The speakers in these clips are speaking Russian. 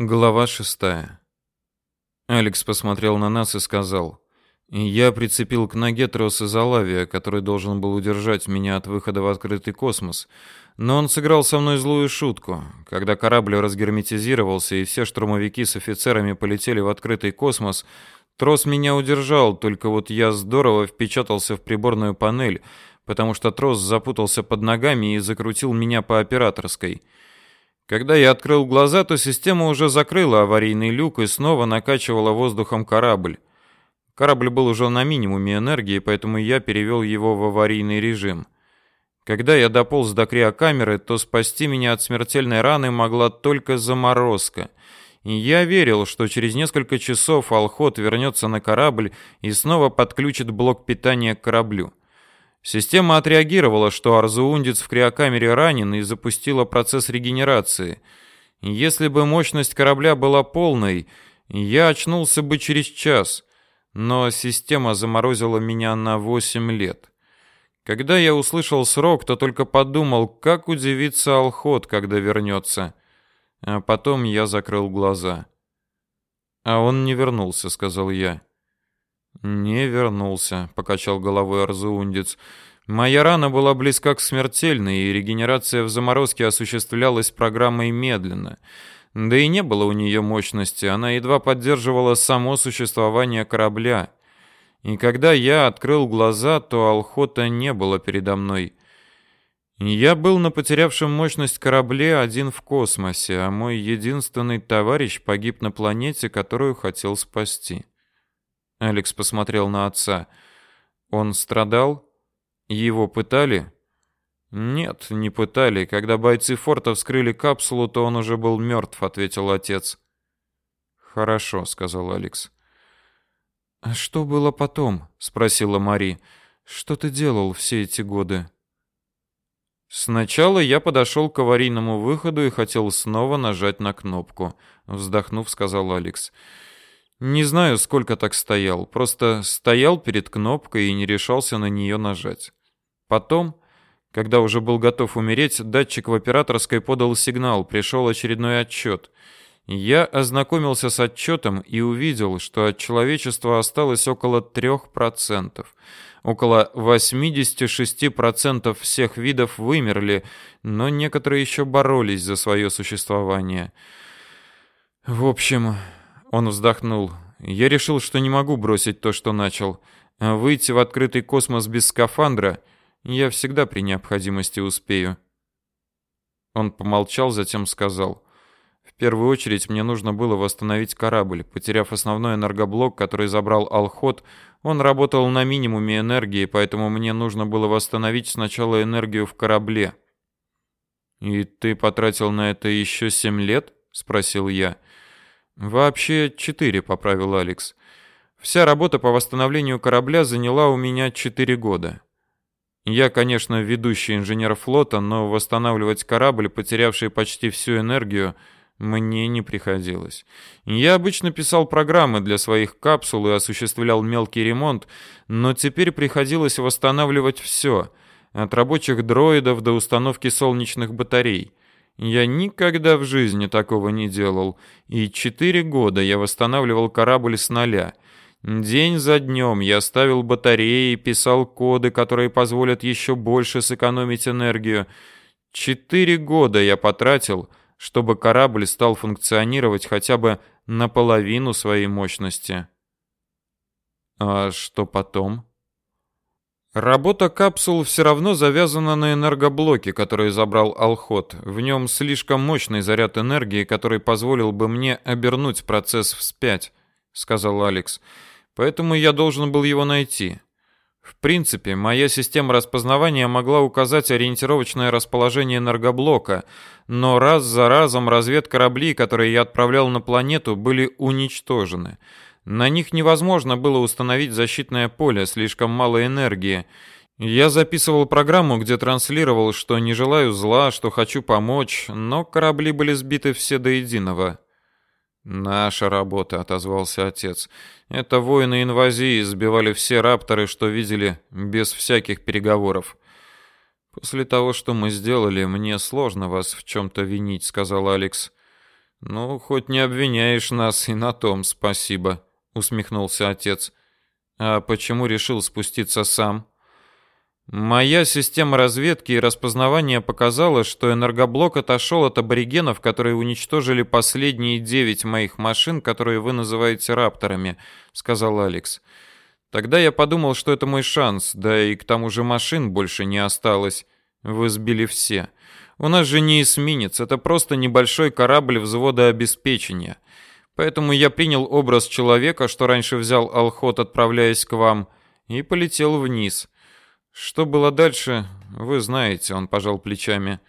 Глава шестая. Алекс посмотрел на нас и сказал: "Я прицепил к ноге трос из алавия, который должен был удержать меня от выхода в открытый космос, но он сыграл со мной злую шутку. Когда корабль разгерметизировался и все штурмовики с офицерами полетели в открытый космос, трос меня удержал, только вот я здорово впечатался в приборную панель, потому что трос запутался под ногами и закрутил меня по операторской". Когда я открыл глаза, то система уже закрыла аварийный люк и снова накачивала воздухом корабль. Корабль был уже на минимуме энергии, поэтому я перевел его в аварийный режим. Когда я дополз до криокамеры, то спасти меня от смертельной раны могла только заморозка. И я верил, что через несколько часов Алхот вернется на корабль и снова подключит блок питания к кораблю. Система отреагировала, что Арзуундец в криокамере ранен и запустила процесс регенерации. Если бы мощность корабля была полной, я очнулся бы через час, но система заморозила меня на 8 лет. Когда я услышал срок, то только подумал, как удивится Алхот, когда вернется. А потом я закрыл глаза. А он не вернулся, сказал я. Не вернулся, покачал головой Арзуундец. Моя рана была близка к смертельной, и регенерация в заморозке осуществлялась программой медленно. Да и не было у нее мощности, она едва поддерживала само существование корабля. И когда я открыл глаза, то Алхота не было передо мной. Я был на потерявшем мощность корабле один в космосе, а мой единственный товарищ погиб на планете, которую хотел спасти. Алекс посмотрел на отца. Он страдал? Его пытали? Нет, не пытали. Когда бойцы форта вскрыли капсулу, то он уже был мертв, ответил отец. Хорошо, сказал Алекс. А что было потом? спросила Мари. Что ты делал все эти годы? Сначала я подошел к аварийному выходу и хотел снова нажать на кнопку, вздохнув, сказал Алекс. Не знаю, сколько так стоял, просто стоял перед кнопкой и не решался на нее нажать. Потом, когда уже был готов умереть, датчик в операторской подал сигнал, пришел очередной отчет. Я ознакомился с отчетом и увидел, что от человечества осталось около 3%. Около 86% всех видов вымерли, но некоторые еще боролись за свое существование. В общем, он вздохнул. Я решил, что не могу бросить то, что начал. Выйти в открытый космос без скафандра я всегда при необходимости успею. Он помолчал, затем сказал: "В первую очередь мне нужно было восстановить корабль. Потеряв основной энергоблок, который забрал Алхот, он работал на минимуме энергии, поэтому мне нужно было восстановить сначала энергию в корабле". "И ты потратил на это еще семь лет?" спросил я. Вообще четыре, поправил Алекс. Вся работа по восстановлению корабля заняла у меня четыре года. Я, конечно, ведущий инженер флота, но восстанавливать корабль, потерявший почти всю энергию, мне не приходилось. Я обычно писал программы для своих капсул и осуществлял мелкий ремонт, но теперь приходилось восстанавливать все, от рабочих дроидов до установки солнечных батарей. Я никогда в жизни такого не делал, и четыре года я восстанавливал корабль с нуля. День за днем я ставил батареи, писал коды, которые позволят еще больше сэкономить энергию. Четыре года я потратил, чтобы корабль стал функционировать хотя бы наполовину своей мощности. А что потом? Работа капсул все равно завязана на энергоблоке, который забрал Алхот. В нем слишком мощный заряд энергии, который позволил бы мне обернуть процесс вспять, сказал Алекс. Поэтому я должен был его найти. В принципе, моя система распознавания могла указать ориентировочное расположение энергоблока, но раз за разом разведкорабли, которые я отправлял на планету, были уничтожены. На них невозможно было установить защитное поле, слишком мало энергии. Я записывал программу, где транслировал, что не желаю зла, что хочу помочь, но корабли были сбиты все до единого. Наша работа, отозвался отец. Это воины инвазии сбивали все рапторы, что видели, без всяких переговоров. После того, что мы сделали, мне сложно вас в чем то винить, сказал Алекс. Ну, хоть не обвиняешь нас и на том спасибо, усмехнулся отец. А почему решил спуститься сам? Моя система разведки и распознавания показала, что энергоблок отошел от аборигенов, которые уничтожили последние девять моих машин, которые вы называете рапторами, сказал Алекс. Тогда я подумал, что это мой шанс, да и к тому же машин больше не осталось. Вы сбили все. У нас же не эсминец, это просто небольшой корабль взвода обеспечения. Поэтому я принял образ человека, что раньше взял алхот, отправляясь к вам, и полетел вниз. Что было дальше, вы знаете, он пожал плечами.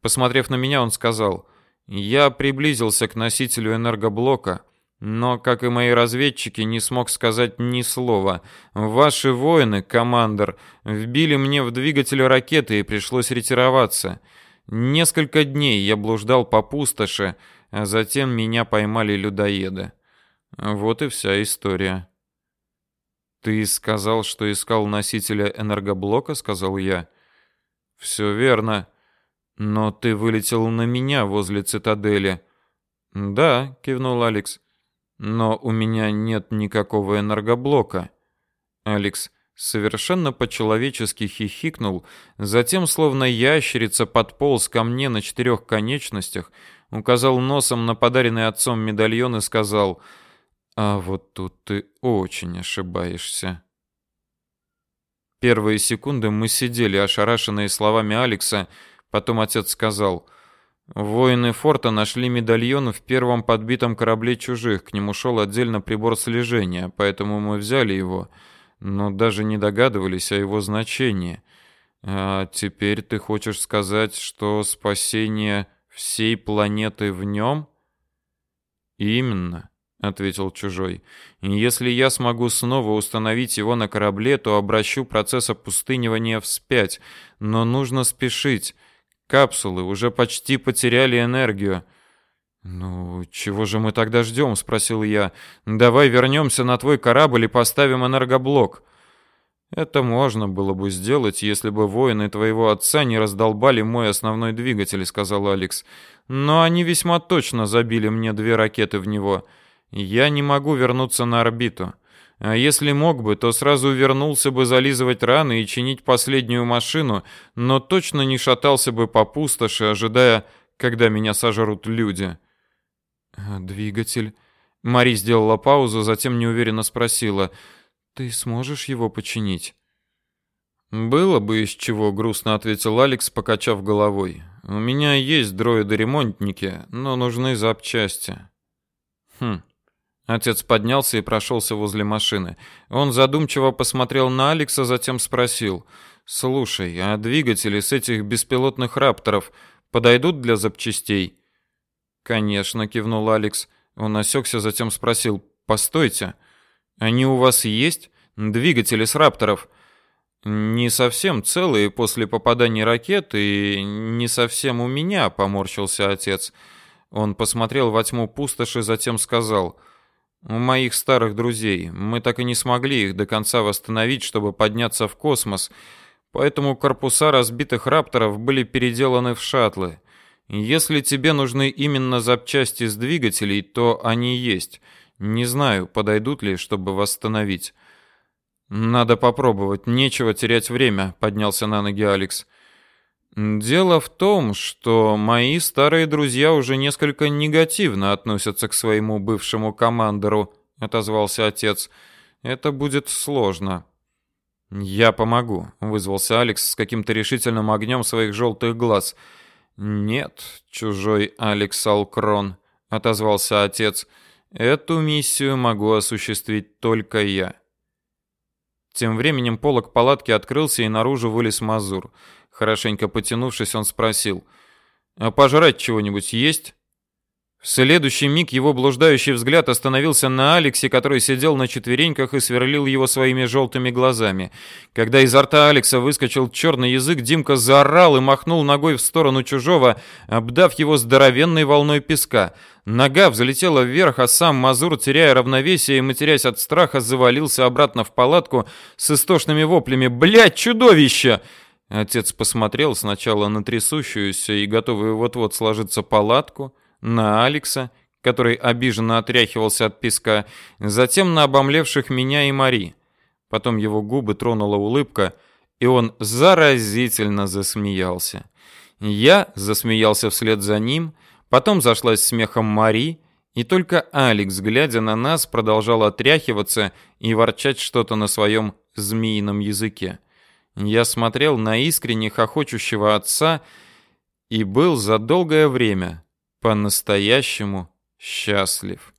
Посмотрев на меня, он сказал: "Я приблизился к носителю энергоблока, но, как и мои разведчики, не смог сказать ни слова. Ваши воины, командир, вбили мне в двигатель ракеты и пришлось ретироваться. Несколько дней я блуждал по пустоши, а затем меня поймали людоеды. Вот и вся история. Ты сказал, что искал носителя энергоблока, сказал я. Все верно. Но ты вылетел на меня возле цитадели. Да, кивнул Алекс. Но у меня нет никакого энергоблока. Алекс совершенно по-человечески хихикнул, затем словно ящерица подполз ко мне на четырех конечностях, указал носом на подаренный отцом медальон и сказал: а вот тут ты очень ошибаешься. Первые секунды мы сидели, ошарашенные словами Алекса, потом отец сказал: "Воины форта нашли медальон в первом подбитом корабле чужих, к нему шел отдельно прибор слежения, поэтому мы взяли его, но даже не догадывались о его значении. А теперь ты хочешь сказать, что спасение всей планеты в нем?» Именно ответил чужой. Если я смогу снова установить его на корабле, то обращу процесс опустынивания вспять, но нужно спешить. Капсулы уже почти потеряли энергию. Ну, чего же мы тогда ждем?» — спросил я. Давай вернемся на твой корабль и поставим энергоблок. Это можно было бы сделать, если бы воины твоего отца не раздолбали мой основной двигатель, сказал Алекс. Но они весьма точно забили мне две ракеты в него. Я не могу вернуться на орбиту. А если мог бы, то сразу вернулся бы зализывать раны и чинить последнюю машину, но точно не шатался бы по пустоши, ожидая, когда меня сожрут люди. Двигатель. Мари сделала паузу, затем неуверенно спросила: "Ты сможешь его починить?" Было бы из чего, грустно ответил Алекс, покачав головой. У меня есть дроиды-ремонтники, но нужны запчасти. Хм. Отец поднялся и прошелся возле машины. Он задумчиво посмотрел на Алекса, затем спросил: "Слушай, а двигатели с этих беспилотных рапторов подойдут для запчастей?" "Конечно", кивнул Алекс. Он осекся, затем спросил: "Постойте, они у вас есть двигатели с рапторов?" Не совсем целые после попадания ракеты и не совсем у меня, поморщился отец. Он посмотрел во тьму пустоши, затем сказал: у моих старых друзей. Мы так и не смогли их до конца восстановить, чтобы подняться в космос, поэтому корпуса разбитых рапторов были переделаны в шаттлы. Если тебе нужны именно запчасти с двигателей, то они есть. Не знаю, подойдут ли, чтобы восстановить. Надо попробовать, нечего терять время, поднялся на ноги Алекс. Дело в том, что мои старые друзья уже несколько негативно относятся к своему бывшему командору, отозвался отец. Это будет сложно. Я помогу, вызвался Алекс с каким-то решительным огнем своих желтых глаз. Нет, чужой Алекс Алкрон, отозвался отец. Эту миссию могу осуществить только я. Тем временем полог палатки открылся и наружу вылез Мазур. Хорошенько потянувшись, он спросил: "А пожрать чего-нибудь есть?" В следующий миг его блуждающий взгляд остановился на Алексе, который сидел на четвереньках и сверлил его своими желтыми глазами. Когда изо рта Алекса выскочил черный язык, Димка заорал и махнул ногой в сторону чужого, обдав его здоровенной волной песка. Нога взлетела вверх, а сам Мазур, теряя равновесие и матерясь от страха, завалился обратно в палатку с истошными воплями «Блядь, чудовище!» Отец посмотрел сначала на трясущуюся и готовую вот-вот сложиться палатку, на Алекса, который обиженно отряхивался от песка, затем на обомлевших меня и Мари. Потом его губы тронула улыбка, и он заразительно засмеялся. Я засмеялся вслед за ним, потом зашлась смехом Мари, и только Алекс, глядя на нас, продолжал отряхиваться и ворчать что-то на своем змеином языке. Я смотрел на искренне хохочущего отца и был за долгое время по-настоящему счастлив.